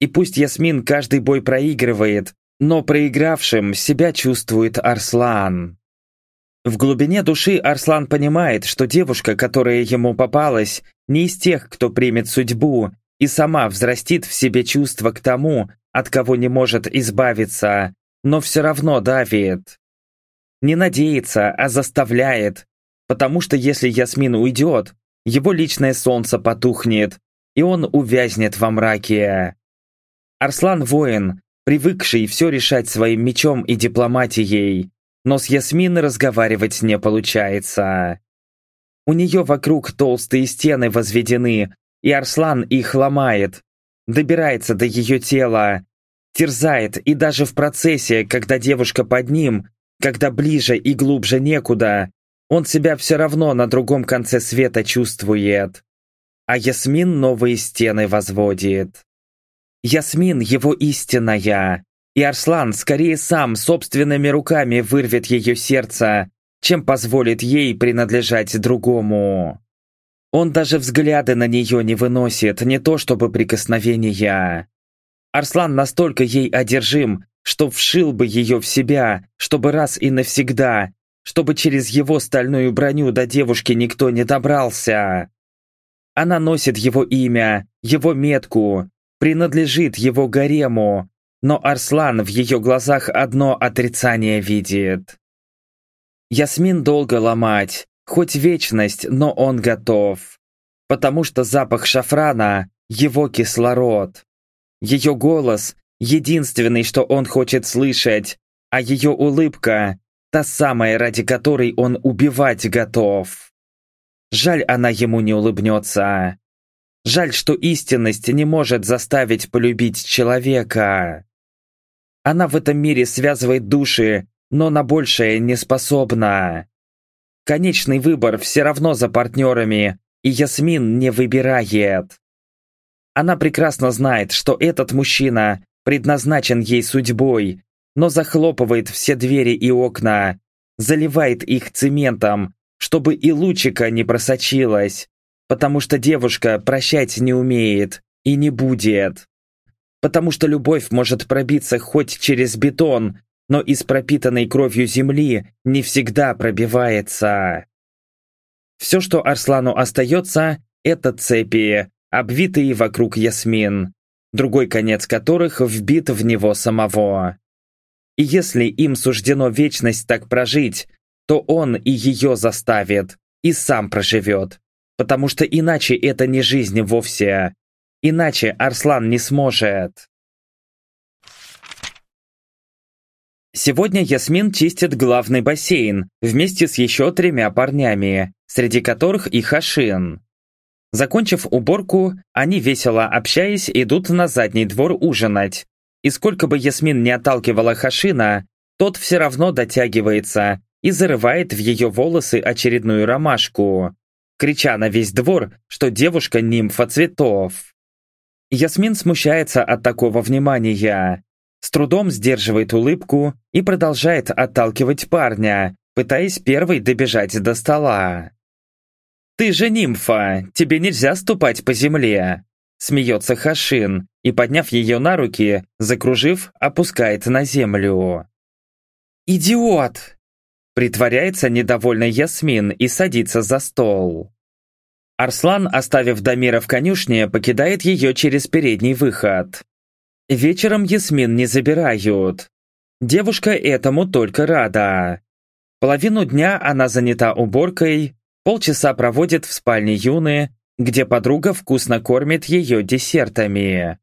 И пусть Ясмин каждый бой проигрывает, но проигравшим себя чувствует Арслан. В глубине души Арслан понимает, что девушка, которая ему попалась, не из тех, кто примет судьбу и сама взрастит в себе чувство к тому, от кого не может избавиться, но все равно давит. Не надеется, а заставляет, Потому что если Ясмин уйдет, его личное солнце потухнет, и он увязнет во мраке. Арслан воин, привыкший все решать своим мечом и дипломатией, но с Ясмин разговаривать не получается. У нее вокруг толстые стены возведены, и Арслан их ломает, добирается до ее тела, терзает и даже в процессе, когда девушка под ним, когда ближе и глубже некуда, он себя все равно на другом конце света чувствует. А Ясмин новые стены возводит. Ясмин его истинная, и Арслан скорее сам собственными руками вырвет ее сердце, чем позволит ей принадлежать другому. Он даже взгляды на нее не выносит, не то чтобы прикосновения. Арслан настолько ей одержим, что вшил бы ее в себя, чтобы раз и навсегда чтобы через его стальную броню до девушки никто не добрался. Она носит его имя, его метку, принадлежит его гарему, но Арслан в ее глазах одно отрицание видит. Ясмин долго ломать, хоть вечность, но он готов. Потому что запах шафрана – его кислород. Ее голос – единственный, что он хочет слышать, а ее улыбка Та самая, ради которой он убивать готов. Жаль, она ему не улыбнется. Жаль, что истинность не может заставить полюбить человека. Она в этом мире связывает души, но на большее не способна. Конечный выбор все равно за партнерами, и Ясмин не выбирает. Она прекрасно знает, что этот мужчина предназначен ей судьбой, но захлопывает все двери и окна, заливает их цементом, чтобы и лучика не просочилось, потому что девушка прощать не умеет и не будет. потому что любовь может пробиться хоть через бетон, но из пропитанной кровью земли не всегда пробивается. Все, что Арслану остается, это цепи, обвитые вокруг Ясмин, другой конец которых вбит в него самого. И если им суждено вечность так прожить, то он и ее заставит, и сам проживет, потому что иначе это не жизнь вовсе. Иначе Арслан не сможет. Сегодня Ясмин чистит главный бассейн вместе с еще тремя парнями, среди которых и Хашин. Закончив уборку, они, весело общаясь, идут на задний двор ужинать. И сколько бы Ясмин не отталкивала Хашина, тот все равно дотягивается и зарывает в ее волосы очередную ромашку, крича на весь двор, что девушка нимфа цветов. Ясмин смущается от такого внимания, с трудом сдерживает улыбку и продолжает отталкивать парня, пытаясь первой добежать до стола. «Ты же нимфа, тебе нельзя ступать по земле!» Смеется Хашин и, подняв ее на руки, закружив, опускает на землю. «Идиот!» Притворяется недовольный Ясмин и садится за стол. Арслан, оставив Дамира в конюшне, покидает ее через передний выход. Вечером Ясмин не забирают. Девушка этому только рада. Половину дня она занята уборкой, полчаса проводит в спальне Юны, где подруга вкусно кормит ее десертами.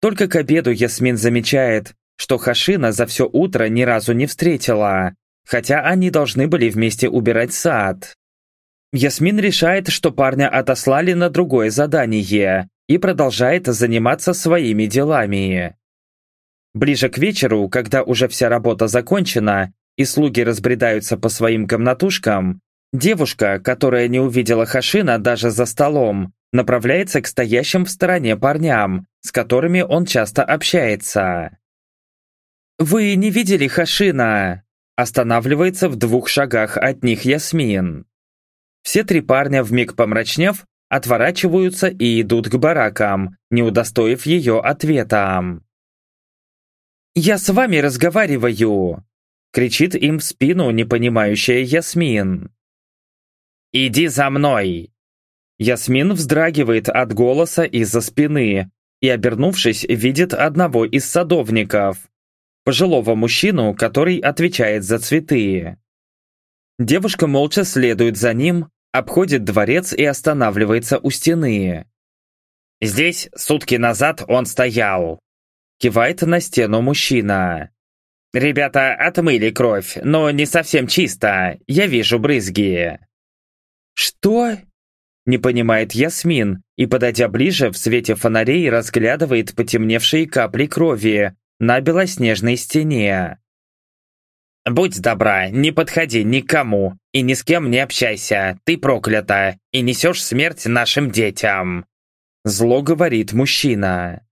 Только к обеду Ясмин замечает, что Хашина за все утро ни разу не встретила, хотя они должны были вместе убирать сад. Ясмин решает, что парня отослали на другое задание, и продолжает заниматься своими делами. Ближе к вечеру, когда уже вся работа закончена и слуги разбредаются по своим комнатушкам, девушка, которая не увидела Хашина даже за столом, направляется к стоящим в стороне парням, с которыми он часто общается. «Вы не видели Хашина?» Останавливается в двух шагах от них Ясмин. Все три парня, вмиг помрачнев, отворачиваются и идут к баракам, не удостоив ее ответом. «Я с вами разговариваю!» — кричит им в спину непонимающая Ясмин. «Иди за мной!» Ясмин вздрагивает от голоса из-за спины и, обернувшись, видит одного из садовников, пожилого мужчину, который отвечает за цветы. Девушка молча следует за ним, обходит дворец и останавливается у стены. «Здесь сутки назад он стоял», — кивает на стену мужчина. «Ребята отмыли кровь, но не совсем чисто, я вижу брызги». «Что?» — не понимает Ясмин и, подойдя ближе, в свете фонарей разглядывает потемневшие капли крови на белоснежной стене. «Будь добра, не подходи никому и ни с кем не общайся, ты проклята и несешь смерть нашим детям!» Зло говорит мужчина.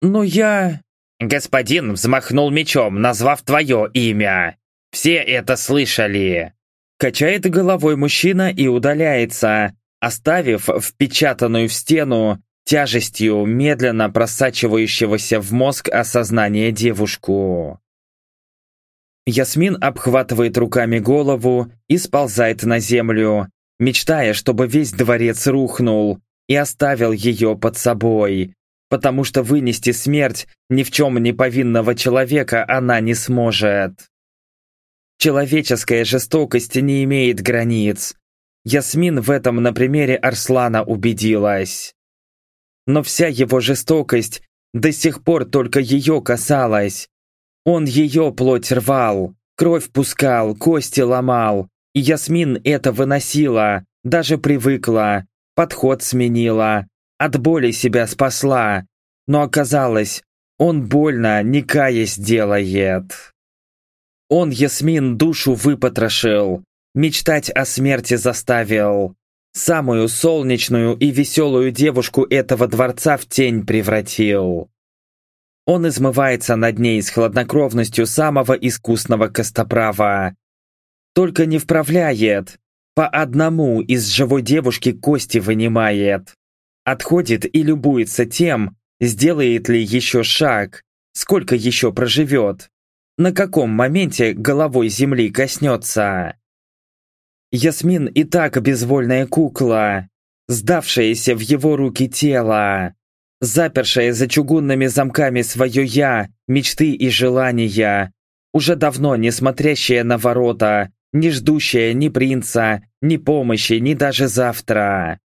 «Но я...» «Господин взмахнул мечом, назвав твое имя. Все это слышали!» Качает головой мужчина и удаляется, оставив впечатанную в стену тяжестью медленно просачивающегося в мозг осознания девушку. Ясмин обхватывает руками голову и сползает на землю, мечтая, чтобы весь дворец рухнул и оставил ее под собой, потому что вынести смерть ни в чем не повинного человека она не сможет. Человеческая жестокость не имеет границ. Ясмин в этом на примере Арслана убедилась. Но вся его жестокость до сих пор только ее касалась, он ее плоть рвал, кровь пускал, кости ломал. И Ясмин это выносила, даже привыкла, подход сменила, от боли себя спасла. Но оказалось, он больно, не каясь делает. Он Ясмин душу выпотрошил, мечтать о смерти заставил. Самую солнечную и веселую девушку этого дворца в тень превратил. Он измывается над ней с хладнокровностью самого искусного костоправа. Только не вправляет. По одному из живой девушки кости вынимает. Отходит и любуется тем, Сделает ли еще шаг? Сколько еще проживет? На каком моменте головой земли коснется? Ясмин и так безвольная кукла, сдавшаяся в его руки тело, запершая за чугунными замками свое «я», мечты и желания, уже давно не смотрящая на ворота, не ждущая ни принца, ни помощи, ни даже завтра.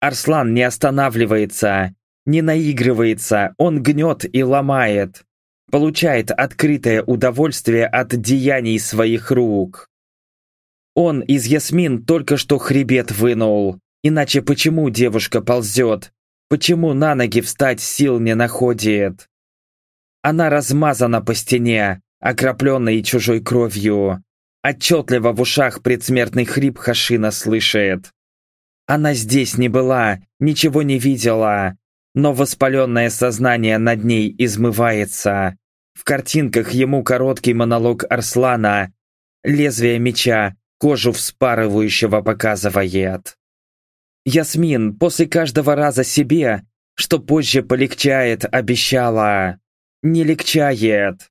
Арслан не останавливается, не наигрывается, он гнет и ломает. Получает открытое удовольствие от деяний своих рук. Он из Ясмин только что хребет вынул. Иначе почему девушка ползет? Почему на ноги встать сил не находит? Она размазана по стене, окропленной чужой кровью. Отчетливо в ушах предсмертный хрип Хашина слышит. Она здесь не была, ничего не видела, но воспаленное сознание над ней измывается. В картинках ему короткий монолог Арслана, лезвие меча, кожу вспарывающего показывает. Ясмин после каждого раза себе, что позже полегчает, обещала. Не легчает.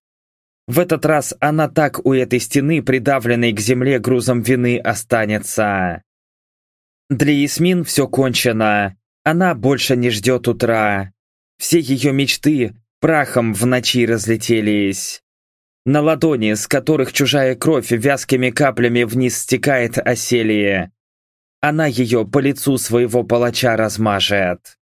В этот раз она так у этой стены, придавленной к земле грузом вины, останется. Для Ясмин все кончено. Она больше не ждет утра. Все ее мечты прахом в ночи разлетелись. На ладони, с которых чужая кровь вязкими каплями вниз стекает оселье. Она ее по лицу своего палача размажет.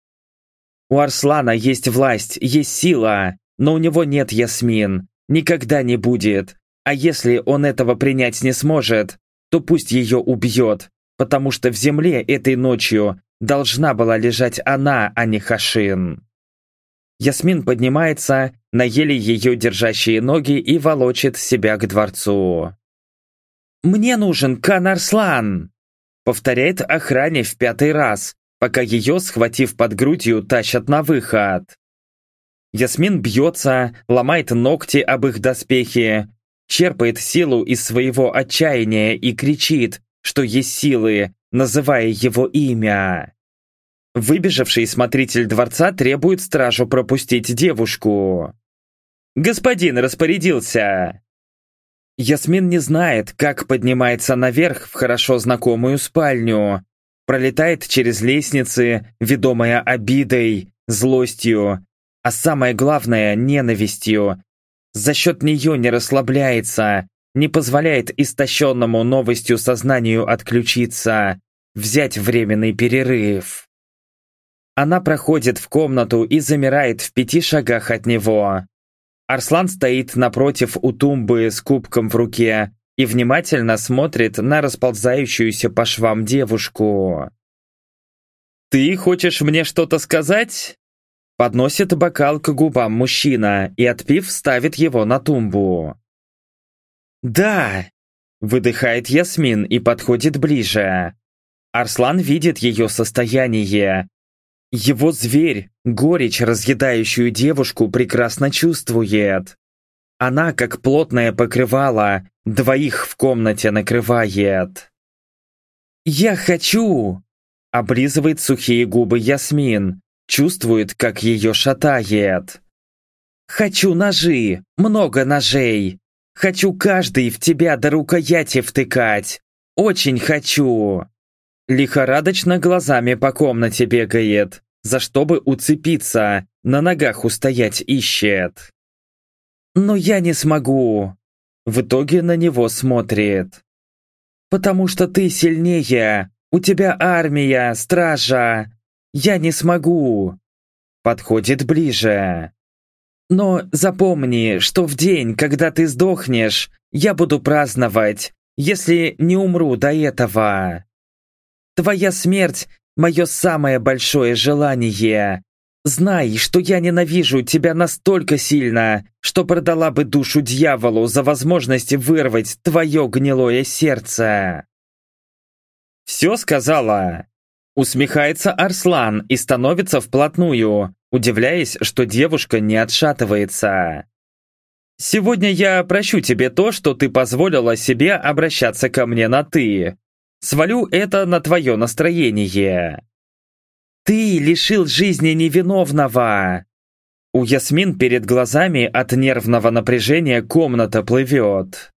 У Арслана есть власть, есть сила, но у него нет Ясмин. Никогда не будет. А если он этого принять не сможет, то пусть ее убьет, потому что в земле этой ночью должна была лежать она, а не Хашин. Ясмин поднимается на еле ее держащие ноги и волочит себя к дворцу. «Мне нужен Канарслан!» Повторяет охране в пятый раз, пока ее, схватив под грудью, тащат на выход. Ясмин бьется, ломает ногти об их доспехи, черпает силу из своего отчаяния и кричит, что есть силы, называя его имя. Выбежавший смотритель дворца требует стражу пропустить девушку. «Господин распорядился!» Ясмин не знает, как поднимается наверх в хорошо знакомую спальню, пролетает через лестницы, ведомая обидой, злостью, а самое главное – ненавистью. За счет нее не расслабляется, не позволяет истощенному новостью сознанию отключиться, взять временный перерыв. Она проходит в комнату и замирает в пяти шагах от него. Арслан стоит напротив у тумбы с кубком в руке и внимательно смотрит на расползающуюся по швам девушку. «Ты хочешь мне что-то сказать?» Подносит бокал к губам мужчина и, отпив, ставит его на тумбу. «Да!» – выдыхает Ясмин и подходит ближе. Арслан видит ее состояние. Его зверь, горечь, разъедающую девушку, прекрасно чувствует. Она, как плотное покрывало, двоих в комнате накрывает. «Я хочу!» – облизывает сухие губы Ясмин, чувствует, как ее шатает. «Хочу ножи, много ножей, Хочу каждый в тебя до рукояти втыкать. Очень хочу. Лихорадочно глазами по комнате бегает, за что бы уцепиться, на ногах устоять ищет. Но я не смогу. В итоге на него смотрит. Потому что ты сильнее, у тебя армия, стража. Я не смогу. Подходит ближе. Но запомни, что в день, когда ты сдохнешь, я буду праздновать, если не умру до этого. Твоя смерть – мое самое большое желание. Знай, что я ненавижу тебя настолько сильно, что продала бы душу дьяволу за возможность вырвать твое гнилое сердце. Все сказала. Усмехается Арслан и становится вплотную, удивляясь, что девушка не отшатывается. «Сегодня я прощу тебе то, что ты позволила себе обращаться ко мне на «ты». Свалю это на твое настроение». «Ты лишил жизни невиновного!» У Ясмин перед глазами от нервного напряжения комната плывет.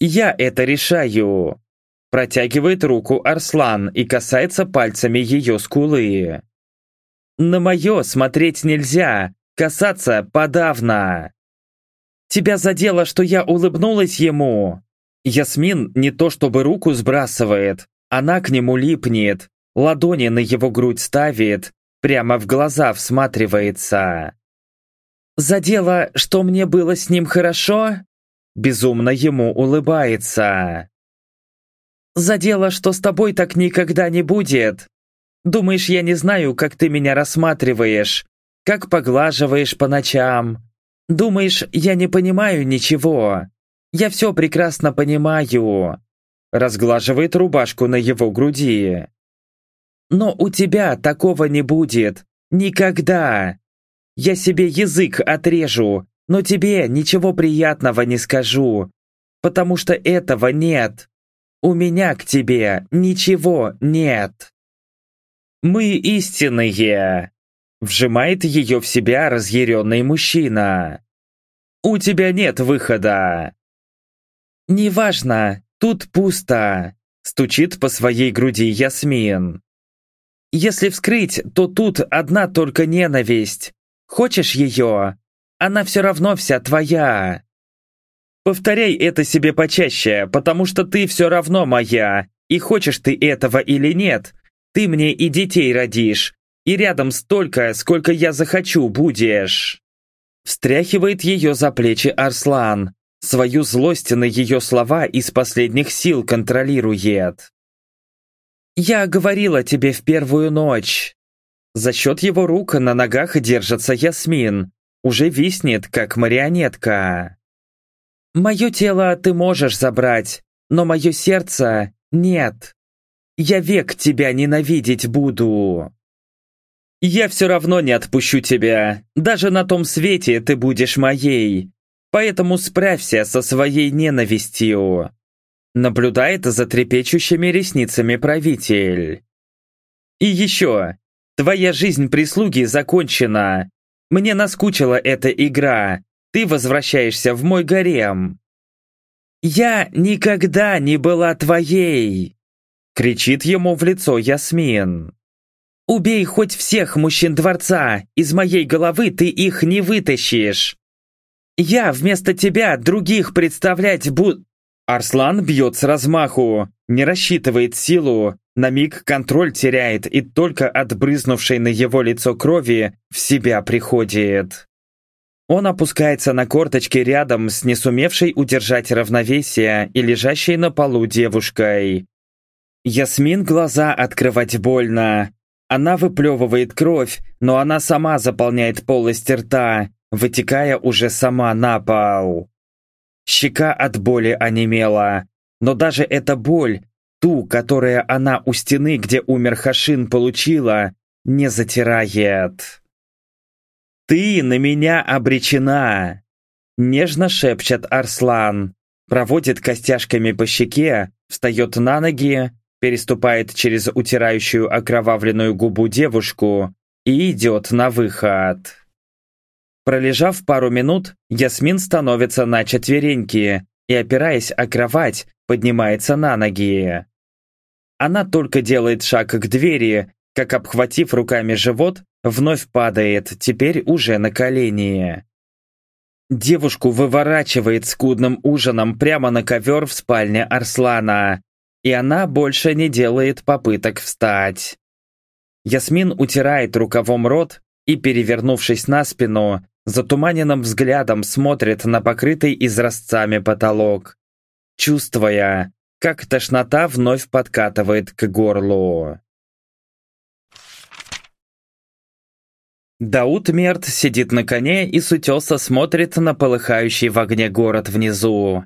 «Я это решаю!» Протягивает руку Арслан и касается пальцами ее скулы. «На мое смотреть нельзя, касаться подавно!» «Тебя задело, что я улыбнулась ему?» Ясмин не то чтобы руку сбрасывает, она к нему липнет, ладони на его грудь ставит, прямо в глаза всматривается. «Задело, что мне было с ним хорошо?» Безумно ему улыбается. «Задело, что с тобой так никогда не будет. Думаешь, я не знаю, как ты меня рассматриваешь, как поглаживаешь по ночам. Думаешь, я не понимаю ничего. Я все прекрасно понимаю разглаживает рубашку на его груди. «Но у тебя такого не будет. Никогда. Я себе язык отрежу, но тебе ничего приятного не скажу, потому что этого нет. У меня к тебе ничего нет». «Мы истинные!» Вжимает ее в себя разъяренный мужчина. «У тебя нет выхода!» «Неважно, «Тут пусто!» – стучит по своей груди Ясмин. «Если вскрыть, то тут одна только ненависть. Хочешь ее? Она все равно вся твоя!» «Повторяй это себе почаще, потому что ты все равно моя, и хочешь ты этого или нет, ты мне и детей родишь, и рядом столько, сколько я захочу, будешь!» Встряхивает ее за плечи Арслан, Свою злость на ее слова из последних сил контролирует. «Я говорила тебе в первую ночь». За счет его рук на ногах держится Ясмин. Уже виснет, как марионетка. «Мое тело ты можешь забрать, но мое сердце нет. Я век тебя ненавидеть буду». «Я все равно не отпущу тебя. Даже на том свете ты будешь моей. Поэтому справься со своей ненавистью. Наблюдает за трепещущими ресницами правитель. И еще, твоя жизнь прислуги закончена. Мне наскучила эта игра. Ты возвращаешься в мой гарем. «Я никогда не была твоей!» Кричит ему в лицо Ясмин. «Убей хоть всех мужчин дворца, из моей головы ты их не вытащишь. Я вместо тебя других представлять буду...» Арслан бьет с размаху, не рассчитывает силу, на миг контроль теряет и только от брызнувшей на его лицо крови в себя приходит. Он опускается на корточки рядом с не сумевшей удержать равновесие и лежащей на полу девушкой. Ясмин глаза открывать больно. Она выплевывает кровь, но она сама заполняет полость рта, вытекая уже сама на пол. Щека от боли онемела, но даже эта боль, ту, которая она у стены, где умер Хашин, получила, не затирает. «Ты на меня обречена!» Нежно шепчет Арслан, проводит костяшками по щеке, встает на ноги, переступает через утирающую окровавленную губу девушку и идет на выход. Пролежав пару минут, Ясмин становится на четвереньки и, опираясь о кровать, поднимается на ноги. Она только делает шаг к двери, как, обхватив руками живот, вновь падает, теперь уже на колени. Девушку выворачивает скудным ужином прямо на ковер в спальне Арслана, и она больше не делает попыток встать. Ясмин утирает рукавом рот и, перевернувшись на спину, затуманенным взглядом смотрит на покрытый изразцами потолок, чувствуя, как тошнота вновь подкатывает к горлу. Дауд Мерт сидит на коне и с утеса смотрит на полыхающий в огне город внизу.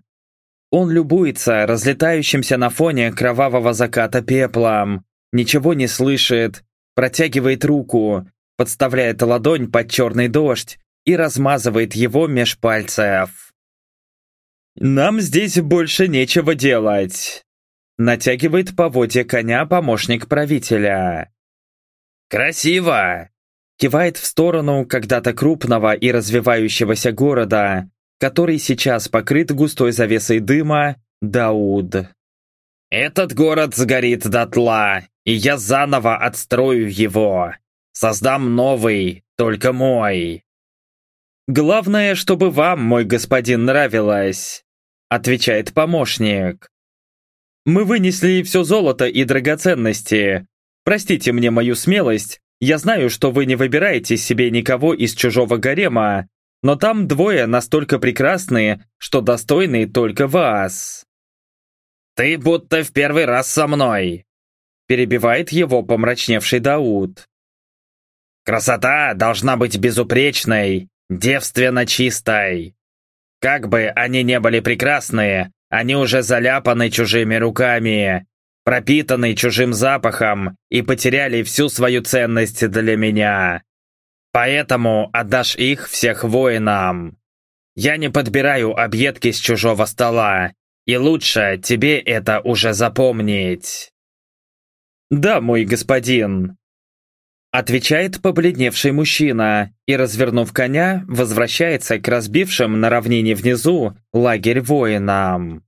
Он любуется разлетающимся на фоне кровавого заката пеплом, ничего не слышит, протягивает руку, подставляет ладонь под черный дождь и размазывает его меж пальцев. «Нам здесь больше нечего делать», — натягивает поводья коня помощник правителя. «Красиво!» кивает в сторону когда-то крупного и развивающегося города, который сейчас покрыт густой завесой дыма, Дауд. «Этот город сгорит дотла, и я заново отстрою его. Создам новый, только мой». «Главное, чтобы вам, мой господин, нравилось», отвечает помощник. «Мы вынесли все золото и драгоценности. Простите мне мою смелость, я знаю, что вы не выбираете себе никого из чужого гарема, но там двое настолько прекрасные, что достойны только вас». «Ты будто в первый раз со мной!» Перебивает его помрачневший Дауд. «Красота должна быть безупречной, девственно чистой. Как бы они не были прекрасные, они уже заляпаны чужими руками, пропитаны чужим запахом и потеряли всю свою ценность для меня. Поэтому отдашь их всех воинам. Я не подбираю объедки с чужого стола, и лучше тебе это уже запомнить. Да, мой господин. Отвечает побледневший мужчина и, развернув коня, возвращается к разбившим на равнине внизу лагерь воинам.